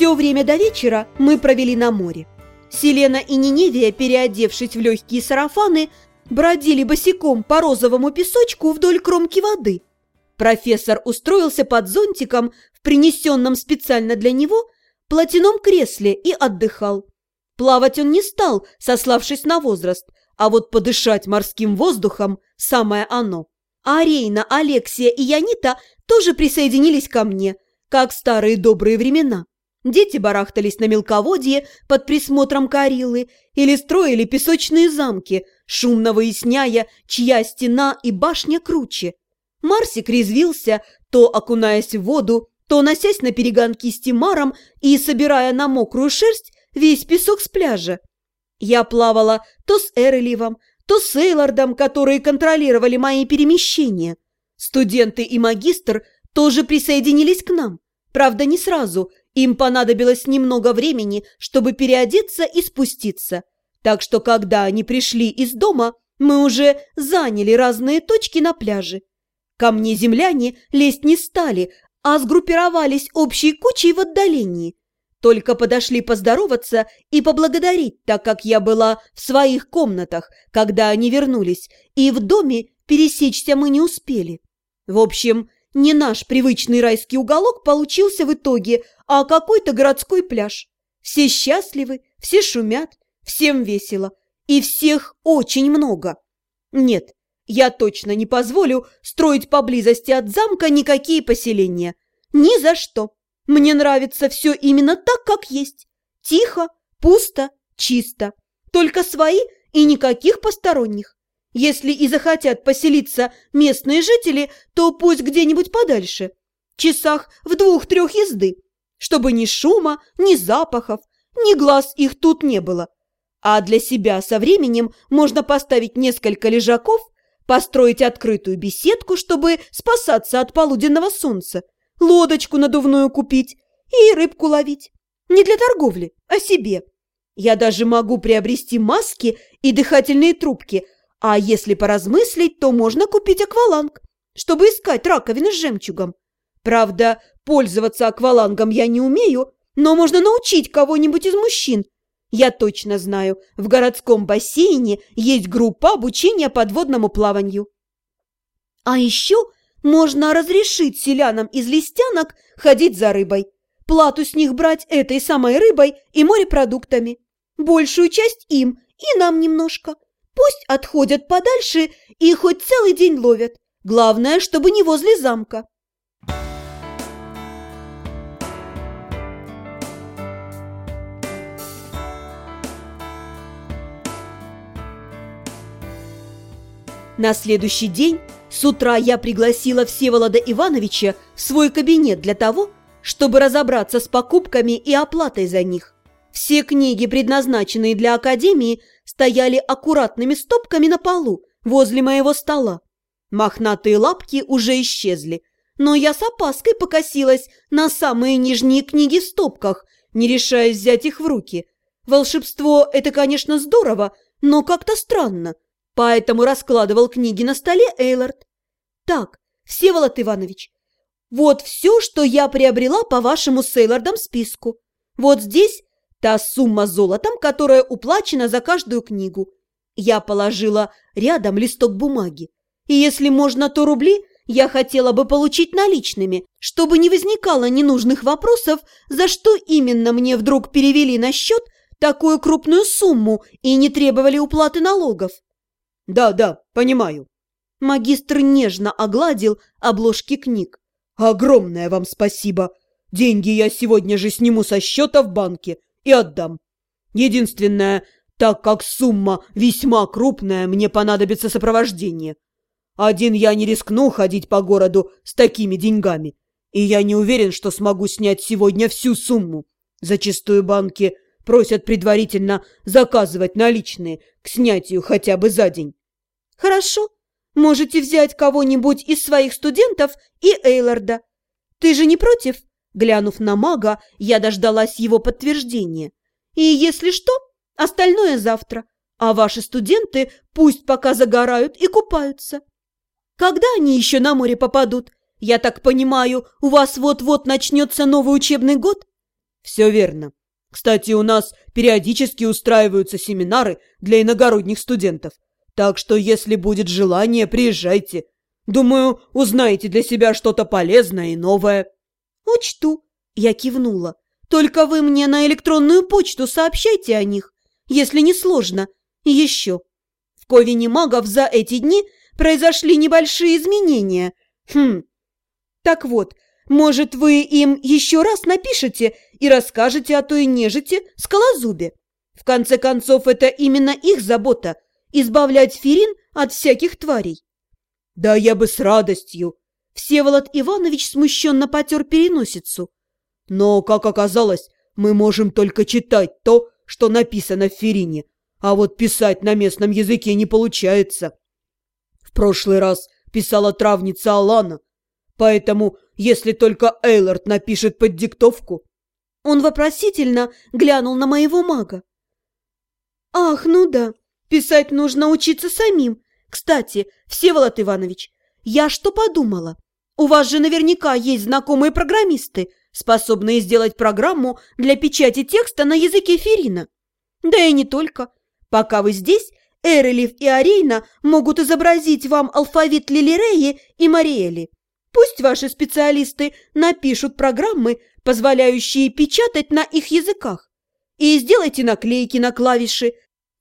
Все время до вечера мы провели на море. Селена и Ниневия, переодевшись в легкие сарафаны, бродили босиком по розовому песочку вдоль кромки воды. Профессор устроился под зонтиком в принесенном специально для него платяном кресле и отдыхал. Плавать он не стал, сославшись на возраст, а вот подышать морским воздухом – самое оно. А Рейна, Алексия и Янита тоже присоединились ко мне, как старые добрые времена. Дети барахтались на мелководье под присмотром Карилы или строили песочные замки, шумно выясняя, чья стена и башня круче. Марсик резвился, то окунаясь в воду, то носясь на перегонки с Тимаром и собирая на мокрую шерсть весь песок с пляжа. Я плавала то с Эреливом, то с Эйлардом, которые контролировали мои перемещения. Студенты и магистр тоже присоединились к нам. Правда, не сразу – им понадобилось немного времени, чтобы переодеться и спуститься. Так что, когда они пришли из дома, мы уже заняли разные точки на пляже. Ко мне земляне лезть не стали, а сгруппировались общей кучей в отдалении. Только подошли поздороваться и поблагодарить, так как я была в своих комнатах, когда они вернулись, и в доме пересечься мы не успели. В общем, не наш привычный райский уголок получился в итоге, а какой-то городской пляж. Все счастливы, все шумят, всем весело. И всех очень много. Нет, я точно не позволю строить поблизости от замка никакие поселения. Ни за что. Мне нравится все именно так, как есть. Тихо, пусто, чисто. Только свои и никаких посторонних. Если и захотят поселиться местные жители, то пусть где-нибудь подальше, часах в двух-трех езды, чтобы ни шума, ни запахов, ни глаз их тут не было. А для себя со временем можно поставить несколько лежаков, построить открытую беседку, чтобы спасаться от полуденного солнца, лодочку надувную купить и рыбку ловить. Не для торговли, а себе. Я даже могу приобрести маски и дыхательные трубки – а если поразмыслить, то можно купить акваланг, чтобы искать раковины с жемчугом. Правда, пользоваться аквалангом я не умею, но можно научить кого-нибудь из мужчин. Я точно знаю, в городском бассейне есть группа обучения подводному плаванию. А еще можно разрешить селянам из листянок ходить за рыбой, плату с них брать этой самой рыбой и морепродуктами. Большую часть им и нам немножко – Пусть отходят подальше и хоть целый день ловят. Главное, чтобы не возле замка. На следующий день с утра я пригласила Всеволода Ивановича в свой кабинет для того, чтобы разобраться с покупками и оплатой за них. Все книги, предназначенные для Академии, стояли аккуратными стопками на полу возле моего стола. Мохнатые лапки уже исчезли, но я с опаской покосилась на самые нижние книги в стопках, не решаясь взять их в руки. Волшебство – это, конечно, здорово, но как-то странно. Поэтому раскладывал книги на столе Эйлард. Так, Всеволод Иванович, вот все, что я приобрела по вашему с Эйлардом списку. Вот здесь Та сумма золотом, которая уплачена за каждую книгу. Я положила рядом листок бумаги. И если можно, то рубли я хотела бы получить наличными, чтобы не возникало ненужных вопросов, за что именно мне вдруг перевели на счет такую крупную сумму и не требовали уплаты налогов. «Да, да, понимаю». Магистр нежно огладил обложки книг. «Огромное вам спасибо. Деньги я сегодня же сниму со счета в банке и отдам. Единственное, так как сумма весьма крупная, мне понадобится сопровождение. Один я не рискну ходить по городу с такими деньгами, и я не уверен, что смогу снять сегодня всю сумму. Зачастую банки просят предварительно заказывать наличные к снятию хотя бы за день. Хорошо, можете взять кого-нибудь из своих студентов и Эйларда. Ты же не против? Глянув на мага, я дождалась его подтверждения. И если что, остальное завтра, а ваши студенты пусть пока загорают и купаются. Когда они еще на море попадут? Я так понимаю, у вас вот-вот начнется новый учебный год? Все верно. Кстати, у нас периодически устраиваются семинары для иногородних студентов. Так что, если будет желание, приезжайте. Думаю, узнаете для себя что-то полезное и новое. Учту. Я кивнула. Только вы мне на электронную почту сообщайте о них, если не сложно. И еще. В Ковине магов за эти дни произошли небольшие изменения. Хм. Так вот, может, вы им еще раз напишете и расскажете о той нежити скалозубе? В конце концов, это именно их забота – избавлять Ферин от всяких тварей. Да я бы с радостью. Всеволод Иванович смущенно потер переносицу. Но, как оказалось, мы можем только читать то, что написано в Ферине, а вот писать на местном языке не получается. В прошлый раз писала травница Алана, поэтому если только Эйлорд напишет под диктовку. Он вопросительно глянул на моего мага. Ах, ну да, писать нужно учиться самим. Кстати, Всеволод Иванович, я что подумала? У вас же наверняка есть знакомые программисты, способные сделать программу для печати текста на языке Ферина. Да и не только. Пока вы здесь, Эрелев и Арейна могут изобразить вам алфавит Лилиреи и Мариэли. Пусть ваши специалисты напишут программы, позволяющие печатать на их языках. И сделайте наклейки на клавиши.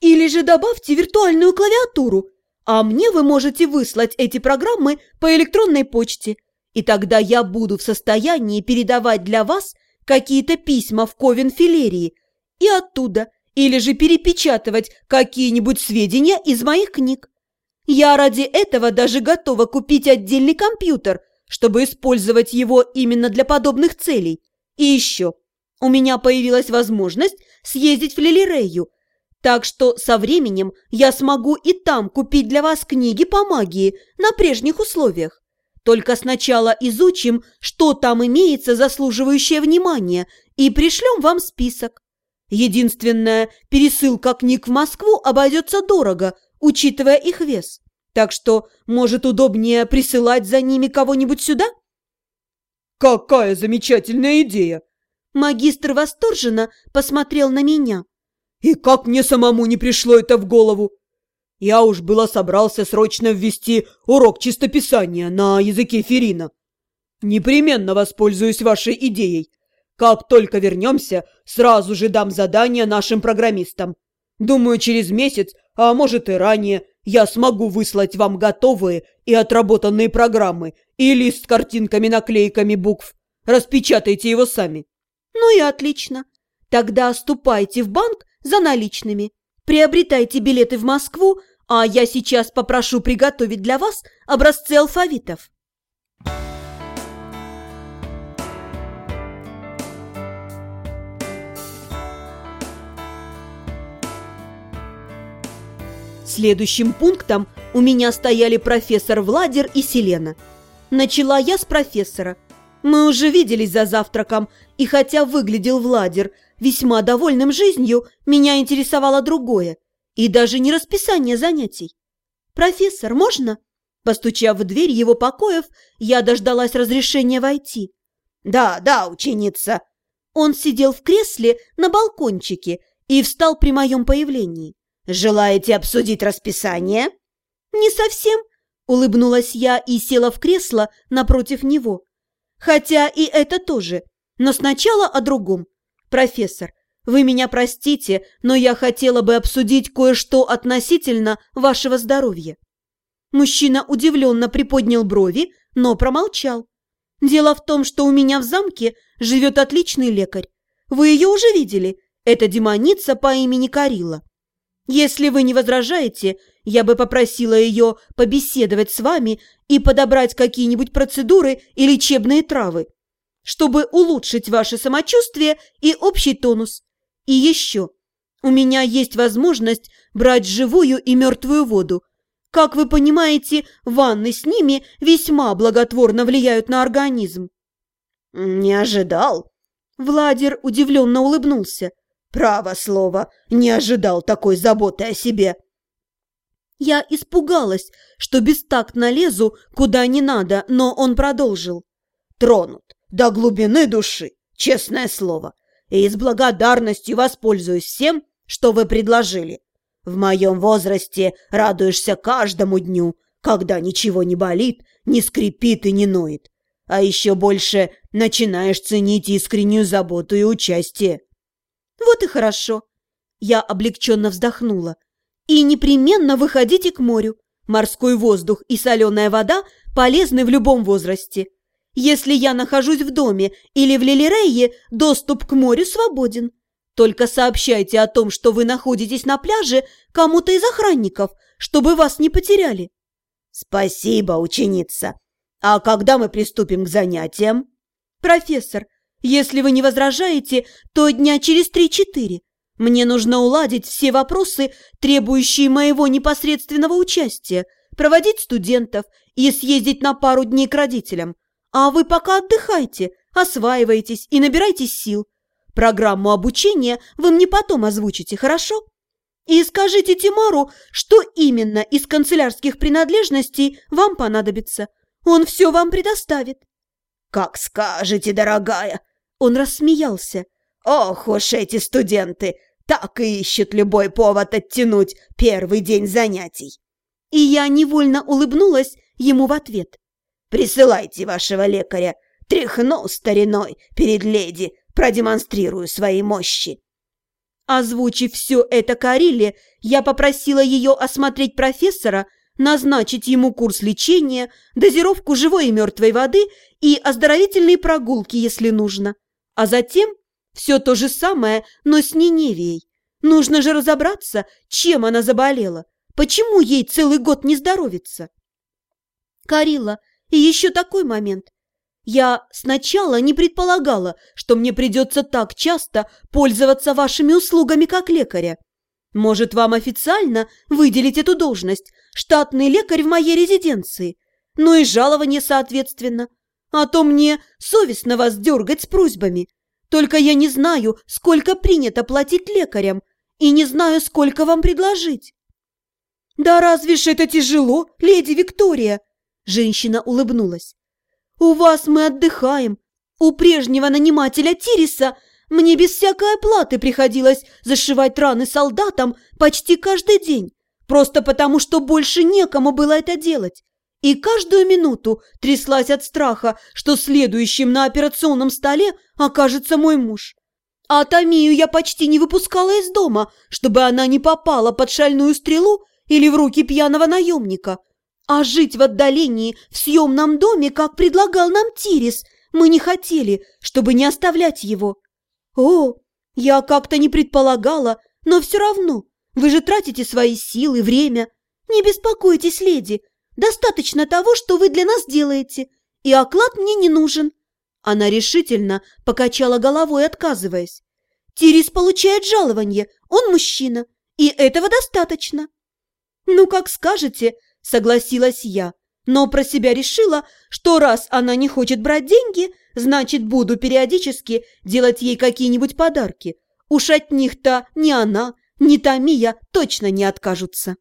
Или же добавьте виртуальную клавиатуру. А мне вы можете выслать эти программы по электронной почте. И тогда я буду в состоянии передавать для вас какие-то письма в Ковен-филерии. И оттуда. Или же перепечатывать какие-нибудь сведения из моих книг. Я ради этого даже готова купить отдельный компьютер – чтобы использовать его именно для подобных целей. И еще, у меня появилась возможность съездить в Лилирею, так что со временем я смогу и там купить для вас книги по магии на прежних условиях. Только сначала изучим, что там имеется заслуживающее внимания, и пришлем вам список. Единственная пересылка книг в Москву обойдется дорого, учитывая их вес. Так что, может, удобнее присылать за ними кого-нибудь сюда? Какая замечательная идея! Магистр восторженно посмотрел на меня. И как мне самому не пришло это в голову? Я уж было собрался срочно ввести урок чистописания на языке Ферина. Непременно воспользуюсь вашей идеей. Как только вернемся, сразу же дам задание нашим программистам. Думаю, через месяц, а может и ранее, я смогу выслать вам готовые и отработанные программы и лист с картинками-наклейками букв. Распечатайте его сами. Ну и отлично. Тогда ступайте в банк за наличными. Приобретайте билеты в Москву, а я сейчас попрошу приготовить для вас образцы алфавитов. Следующим пунктом у меня стояли профессор Владер и Селена. Начала я с профессора. Мы уже виделись за завтраком, и хотя выглядел Владер весьма довольным жизнью, меня интересовало другое, и даже не расписание занятий. «Профессор, можно?» Постучав в дверь его покоев, я дождалась разрешения войти. «Да, да, ученица!» Он сидел в кресле на балкончике и встал при моем появлении. «Желаете обсудить расписание?» «Не совсем», — улыбнулась я и села в кресло напротив него. «Хотя и это тоже. Но сначала о другом. Профессор, вы меня простите, но я хотела бы обсудить кое-что относительно вашего здоровья». Мужчина удивленно приподнял брови, но промолчал. «Дело в том, что у меня в замке живет отличный лекарь. Вы ее уже видели? Это демоница по имени Карила. Если вы не возражаете, я бы попросила ее побеседовать с вами и подобрать какие-нибудь процедуры и лечебные травы, чтобы улучшить ваше самочувствие и общий тонус. И еще, у меня есть возможность брать живую и мертвую воду. Как вы понимаете, ванны с ними весьма благотворно влияют на организм. «Не ожидал». Владер удивленно улыбнулся. Право слово, не ожидал такой заботы о себе. Я испугалась, что бестактно лезу куда не надо, но он продолжил. Тронут до глубины души, честное слово. и с благодарностью воспользуюсь всем, что вы предложили. В моем возрасте радуешься каждому дню, когда ничего не болит, не скрипит и не ноет. А еще больше начинаешь ценить искреннюю заботу и участие. Вот и хорошо. Я облегченно вздохнула. И непременно выходите к морю. Морской воздух и соленая вода полезны в любом возрасте. Если я нахожусь в доме или в Лилирее, доступ к морю свободен. Только сообщайте о том, что вы находитесь на пляже кому-то из охранников, чтобы вас не потеряли. Спасибо, ученица. А когда мы приступим к занятиям? Профессор, если вы не возражаете, то дня через три-четыре. Мне нужно уладить все вопросы, требующие моего непосредственного участия, проводить студентов и съездить на пару дней к родителям. А вы пока отдыхайте, осваивайтесь и набирайтесь сил. Программу обучения вы мне потом озвучите, хорошо? И скажите Тимару, что именно из канцелярских принадлежностей вам понадобится. Он все вам предоставит. «Как скажете, дорогая!» Он рассмеялся. «Ох уж эти студенты! Так и ищут любой повод оттянуть первый день занятий!» И я невольно улыбнулась ему в ответ. Присылайте вашего лекаря. Тряхну стариной перед леди, продемонстрирую свои мощи. Озвучив все это Карилле, я попросила ее осмотреть профессора, назначить ему курс лечения, дозировку живой и мертвой воды и оздоровительные прогулки, если нужно. А затем все то же самое, но с Ниневией. Нужно же разобраться, чем она заболела, почему ей целый год не здоровится. Карила, и еще такой момент. Я сначала не предполагала, что мне придется так часто пользоваться вашими услугами как лекаря. Может, вам официально выделить эту должность, штатный лекарь в моей резиденции, ну и жалование соответственно. А то мне совестно вас дергать с просьбами. Только я не знаю, сколько принято платить лекарям, и не знаю, сколько вам предложить. Да разве ж это тяжело, леди Виктория? Женщина улыбнулась. «У вас мы отдыхаем. У прежнего нанимателя Тириса мне без всякой оплаты приходилось зашивать раны солдатам почти каждый день, просто потому что больше некому было это делать. И каждую минуту тряслась от страха, что следующим на операционном столе окажется мой муж. А Тамию я почти не выпускала из дома, чтобы она не попала под шальную стрелу или в руки пьяного наемника. А жить в отдалении, в съемном доме, как предлагал нам Тирис, мы не хотели, чтобы не оставлять его. О, я как-то не предполагала, но все равно, вы же тратите свои силы, время. Не беспокойтесь, леди, достаточно того, что вы для нас делаете, и оклад мне не нужен. Она решительно покачала головой, отказываясь. Тирис получает жалование, он мужчина, и этого достаточно. Ну, как скажете, согласилась я, но про себя решила, что раз она не хочет брать деньги, значит, буду периодически делать ей какие-нибудь подарки. Уж от них-то ни она, ни Тамия точно не откажутся.